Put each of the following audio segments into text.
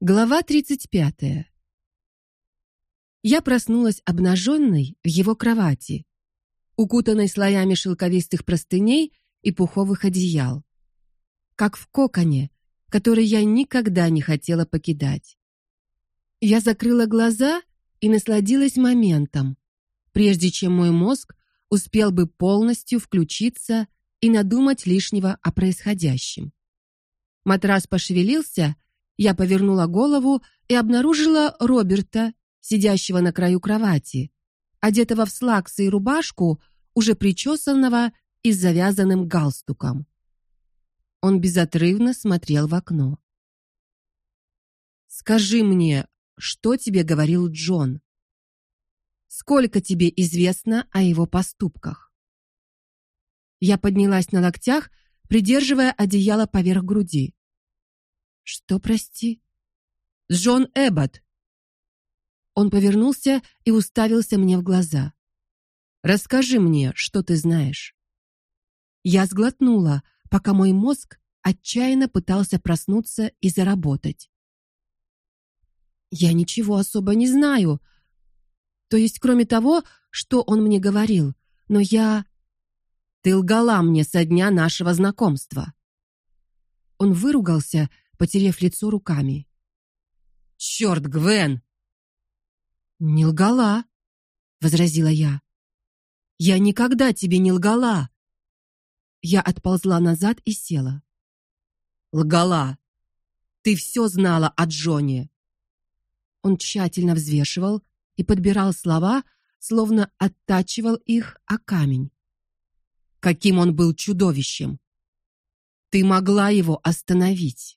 Глава 35. Я проснулась обнаженной в его кровати, укутанной слоями шелковистых простыней и пуховых одеял, как в коконе, который я никогда не хотела покидать. Я закрыла глаза и насладилась моментом, прежде чем мой мозг успел бы полностью включиться и надумать лишнего о происходящем. Матрас пошевелился, я повернула голову и обнаружила Роберта, сидящего на краю кровати, одетого в слаксы и рубашку, уже причесанного и с завязанным галстуком. Он безотрывно смотрел в окно. Скажи мне, что тебе говорил Джон? Сколько тебе известно о его поступках? Я поднялась на локтях, придерживая одеяло поверх груди. Что, прости? Джон Эббот. Он повернулся и уставился мне в глаза. Расскажи мне, что ты знаешь. Я сглотнула, пока мой мозг отчаянно пытался проснуться и заработать. Я ничего особо не знаю. То есть, кроме того, что он мне говорил, но я Ты лгала мне со дня нашего знакомства. Он выругался потеряв лицо руками. «Черт, Гвен!» «Не лгала», — возразила я. «Я никогда тебе не лгала». Я отползла назад и села. «Лгала! Ты все знала о Джоне!» Он тщательно взвешивал и подбирал слова, словно оттачивал их о камень. Каким он был чудовищем! Ты могла его остановить.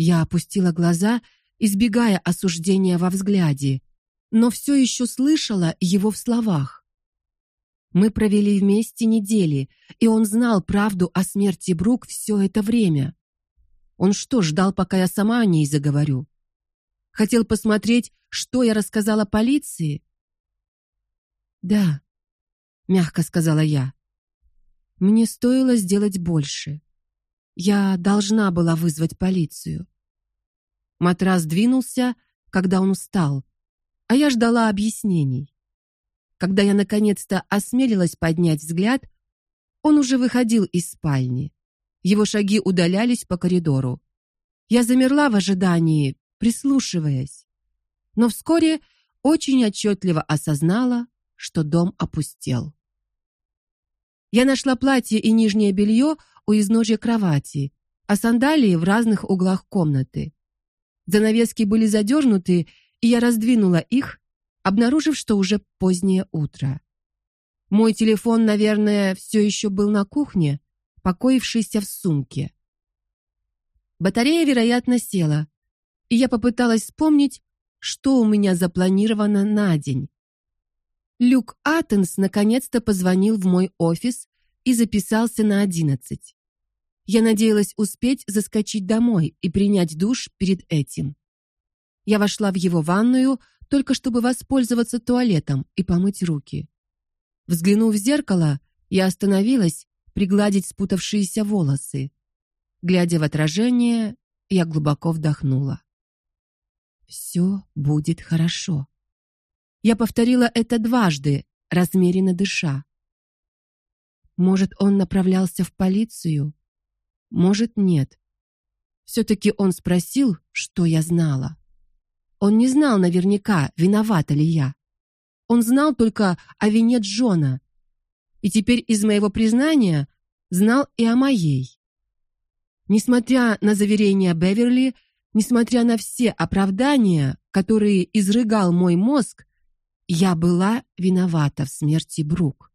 Я опустила глаза, избегая осуждения во взгляде, но все еще слышала его в словах. Мы провели вместе недели, и он знал правду о смерти Брук все это время. Он что, ждал, пока я сама о ней заговорю? Хотел посмотреть, что я рассказала полиции? Да, мягко сказала я. Мне стоило сделать больше. Я должна была вызвать полицию. Матрас двинулся, когда он устал, а я ждала объяснений. Когда я наконец-то осмелилась поднять взгляд, он уже выходил из спальни. Его шаги удалялись по коридору. Я замерла в ожидании, прислушиваясь. Но вскоре очень отчетливо осознала, что дом опустел. Я нашла платье и нижнее белье у изножья кровати, а сандалии в разных углах комнаты. Занавески были задернуты, и я раздвинула их, обнаружив, что уже позднее утро. Мой телефон, наверное, все еще был на кухне, покоившийся в сумке. Батарея, вероятно, села, и я попыталась вспомнить, что у меня запланировано на день. Люк Аттенс наконец-то позвонил в мой офис и записался на одиннадцать. Я надеялась успеть заскочить домой и принять душ перед этим. Я вошла в его ванную только чтобы воспользоваться туалетом и помыть руки. Взглянув в зеркало, я остановилась пригладить спутавшиеся волосы. Глядя в отражение, я глубоко вдохнула. Все будет хорошо. Я повторила это дважды, размеренно дыша. Может, он направлялся в полицию? Может, нет. все таки он спросил, что я знала. Он не знал наверняка, виновата ли я. Он знал только о вине Джона. И теперь из моего признания знал и о моей. Несмотря на заверения Беверли, несмотря на все оправдания, которые изрыгал мой мозг, я была виновата в смерти Брук.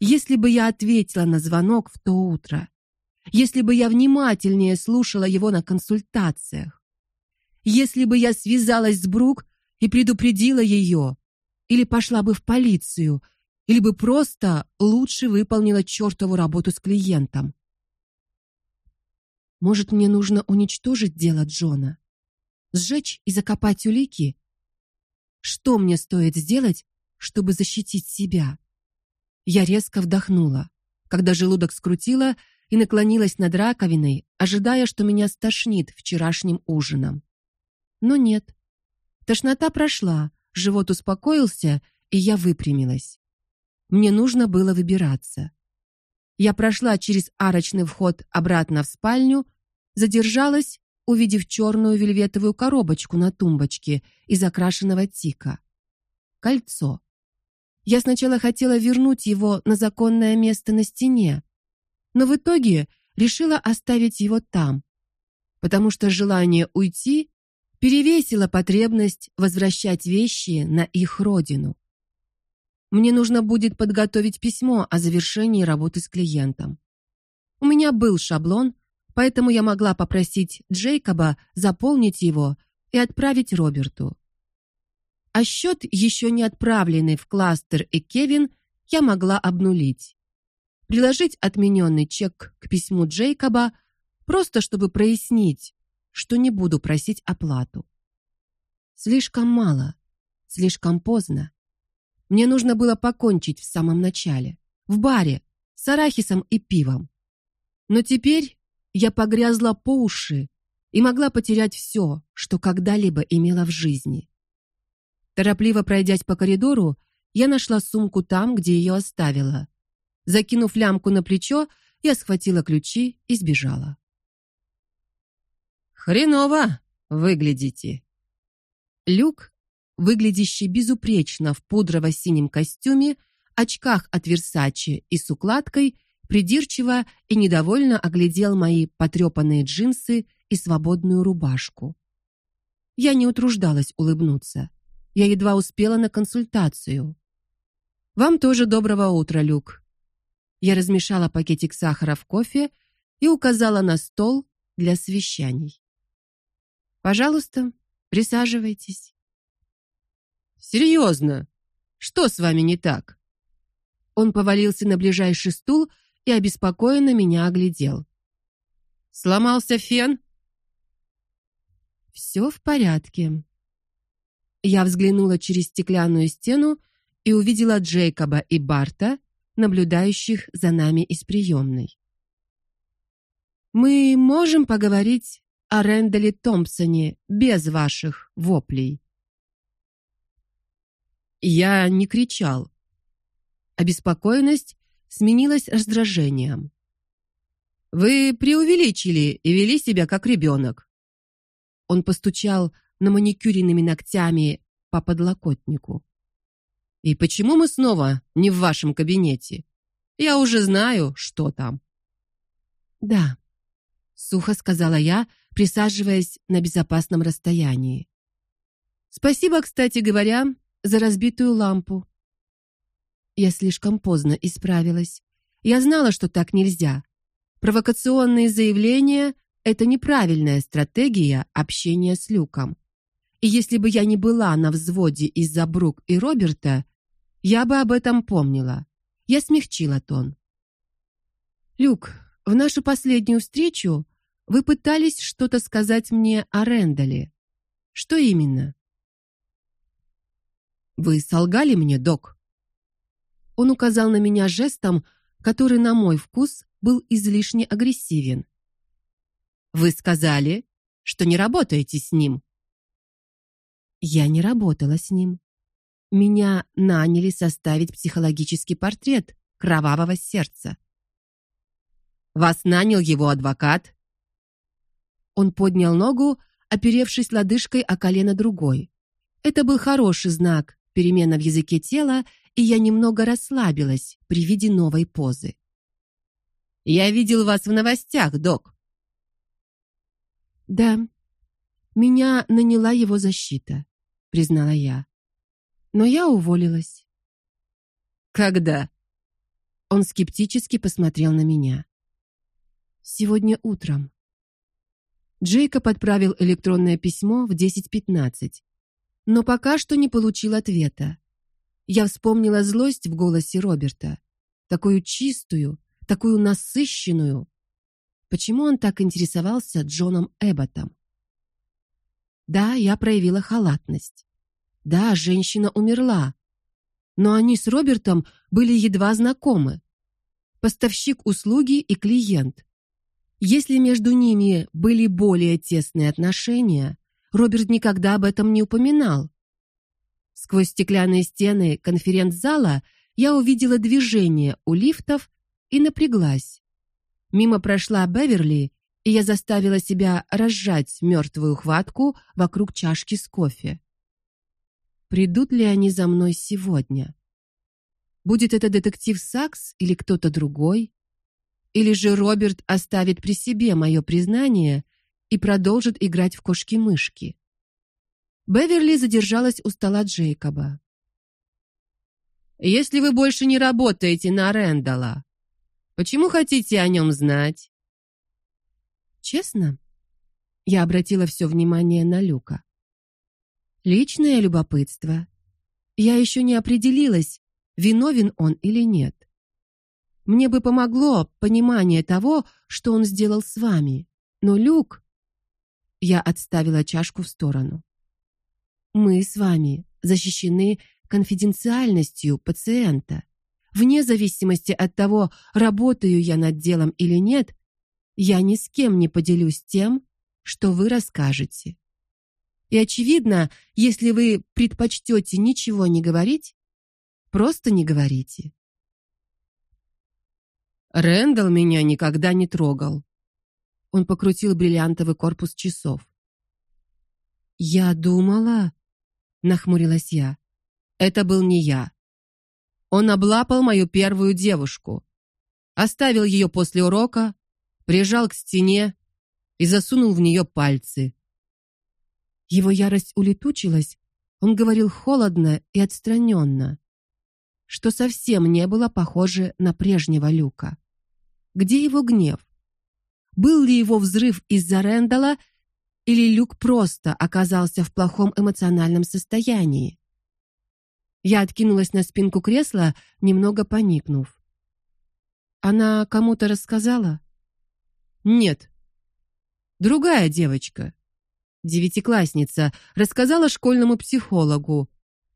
Если бы я ответила на звонок в то утро, если бы я внимательнее слушала его на консультациях, если бы я связалась с Брук и предупредила ее, или пошла бы в полицию, или бы просто лучше выполнила чертову работу с клиентом. Может, мне нужно уничтожить дело Джона, сжечь и закопать улики? Что мне стоит сделать, чтобы защитить себя? Я резко вдохнула, когда желудок скрутило, и наклонилась над раковиной, ожидая, что меня стошнит вчерашним ужином. Но нет. Тошнота прошла, живот успокоился, и я выпрямилась. Мне нужно было выбираться. Я прошла через арочный вход обратно в спальню, задержалась, увидев черную вельветовую коробочку на тумбочке из окрашенного тика. Кольцо. Я сначала хотела вернуть его на законное место на стене, но в итоге решила оставить его там, потому что желание уйти перевесило потребность возвращать вещи на их родину. Мне нужно будет подготовить письмо о завершении работы с клиентом. У меня был шаблон, поэтому я могла попросить Джейкоба заполнить его и отправить Роберту. А счет, еще не отправленный в кластер и Кевин, я могла обнулить. Приложить отмененный чек к письму Джейкоба, просто чтобы прояснить, что не буду просить оплату. Слишком мало, слишком поздно. Мне нужно было покончить в самом начале, в баре, с арахисом и пивом. Но теперь я погрязла по уши и могла потерять все, что когда-либо имела в жизни. Торопливо пройдясь по коридору, я нашла сумку там, где ее оставила. Закинув лямку на плечо, я схватила ключи и сбежала. Хреново выглядите. Люк выглядящий безупречно в пудрово-синем костюме, очках от Versace и с укладкой, придирчиво и недовольно оглядел мои потрепанные джинсы и свободную рубашку. Я не утруждалась улыбнуться. Я едва успела на консультацию. Вам тоже доброго утра, Люк. Я размешала пакетик сахара в кофе и указала на стол для совещаний. Пожалуйста, присаживайтесь. Серьезно? Что с вами не так? Он повалился на ближайший стул и обеспокоенно меня оглядел. Сломался фен? «Все в порядке. Я взглянула через стеклянную стену и увидела Джейкоба и Барта, наблюдающих за нами из приемной. Мы можем поговорить о Ренделе Томпсоне без ваших воплей. Я не кричал. Обеспокоенность сменилась раздражением. Вы преувеличили и вели себя как ребенок. Он постучал на маникюренными ногтями по подлокотнику. И почему мы снова не в вашем кабинете? Я уже знаю, что там. Да, сухо сказала я, присаживаясь на безопасном расстоянии. Спасибо, кстати говоря, за разбитую лампу. Я слишком поздно исправилась. Я знала, что так нельзя. Провокационные заявления это неправильная стратегия общения с Люком. И если бы я не была на взводе из-за Брук и Роберта, я бы об этом помнила. Я смягчила тон. Люк, в нашу последнюю встречу вы пытались что-то сказать мне о Рендале. Что именно? Вы солгали мне, док. Он указал на меня жестом, который на мой вкус был излишне агрессивен. Вы сказали, что не работаете с ним. Я не работала с ним. Меня наняли составить психологический портрет кровавого сердца. Вас нанял его адвокат. Он поднял ногу, оперевшись лодыжкой о колено другой. Это был хороший знак, перемена в языке тела, и я немного расслабилась при виде новой позы. Я видел вас в новостях, док. Да. Меня наняла его защита, признала я. Но я уволилась. Когда? Он скептически посмотрел на меня. Сегодня утром. Джейкоб отправил электронное письмо в 10:15 но пока что не получил ответа. Я вспомнила злость в голосе Роберта, такую чистую, такую насыщенную. Почему он так интересовался Джоном Эбботом? Да, я проявила халатность. Да, женщина умерла. Но они с Робертом были едва знакомы. Поставщик услуги и клиент. Если между ними были более тесные отношения, Роберт никогда об этом не упоминал. Сквозь стеклянные стены конференц-зала я увидела движение у лифтов и напряглась. Мимо прошла Беверли, и я заставила себя разжать мертвую хватку вокруг чашки с кофе. Придут ли они за мной сегодня? Будет это детектив Сакс или кто-то другой? Или же Роберт оставит при себе мое признание и продолжит играть в кошки-мышки? Беверли задержалась у стола Джейкоба. Если вы больше не работаете на Рэндала, почему хотите о нем знать? Честно, я обратила все внимание на Люка. Личное любопытство. Я еще не определилась, виновен он или нет. Мне бы помогло понимание того, что он сделал с вами. Но Люк, я отставила чашку в сторону. Мы с вами защищены конфиденциальностью пациента. Вне зависимости от того, работаю я над делом или нет, я ни с кем не поделюсь тем, что вы расскажете. И очевидно, если вы предпочтете ничего не говорить, просто не говорите. Рэндалл меня никогда не трогал. Он покрутил бриллиантовый корпус часов. Я думала, нахмурилась я. Это был не я. Он облапал мою первую девушку, оставил ее после урока, прижал к стене и засунул в нее пальцы. Его ярость улетучилась, он говорил холодно и отстраненно, что совсем не было похоже на прежнего Люка. Где его гнев? Был ли его взрыв из-за Рэндала или Люк просто оказался в плохом эмоциональном состоянии. Я откинулась на спинку кресла, немного поникнув. Она кому-то рассказала? Нет. Другая девочка, девятиклассница, рассказала школьному психологу,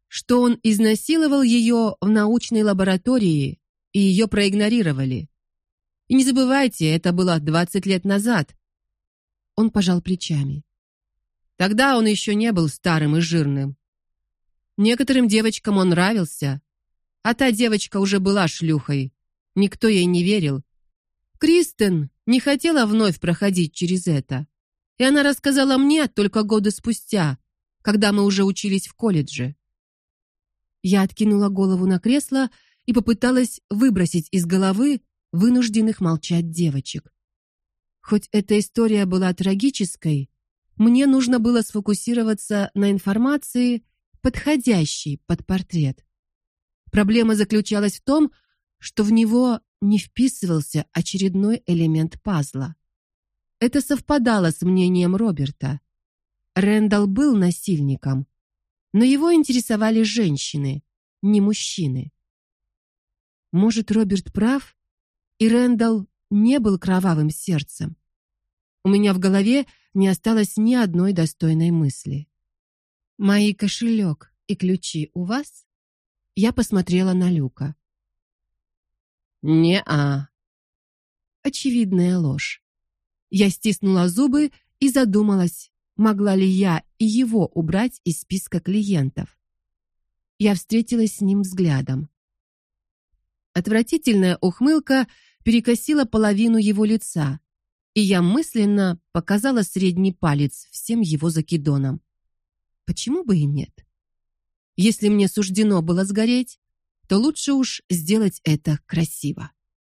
что он изнасиловал ее в научной лаборатории, и ее проигнорировали. И не забывайте, это было 20 лет назад. Он пожал плечами. Тогда он еще не был старым и жирным. Некоторым девочкам он нравился, а та девочка уже была шлюхой. Никто ей не верил. Кристен не хотела вновь проходить через это. И она рассказала мне только годы спустя, когда мы уже учились в колледже. Я откинула голову на кресло и попыталась выбросить из головы вынужденных молчать девочек. Хоть эта история была трагической, мне нужно было сфокусироваться на информации, подходящей под портрет. Проблема заключалась в том, что в него не вписывался очередной элемент пазла. Это совпадало с мнением Роберта. Рэндалл был насильником, но его интересовали женщины, не мужчины. Может, Роберт прав, и Рэндалл не был кровавым сердцем. У меня в голове не осталось ни одной достойной мысли. Мои кошелек и ключи у вас? Я посмотрела на Люка. Не-а. Очевидная ложь. Я стиснула зубы и задумалась, могла ли я и его убрать из списка клиентов. Я встретилась с ним взглядом. Отвратительная ухмылка перекосила половину его лица, и я мысленно показала средний палец всем его закидонам. Почему бы и нет? Если мне суждено было сгореть, то лучше уж сделать это красиво.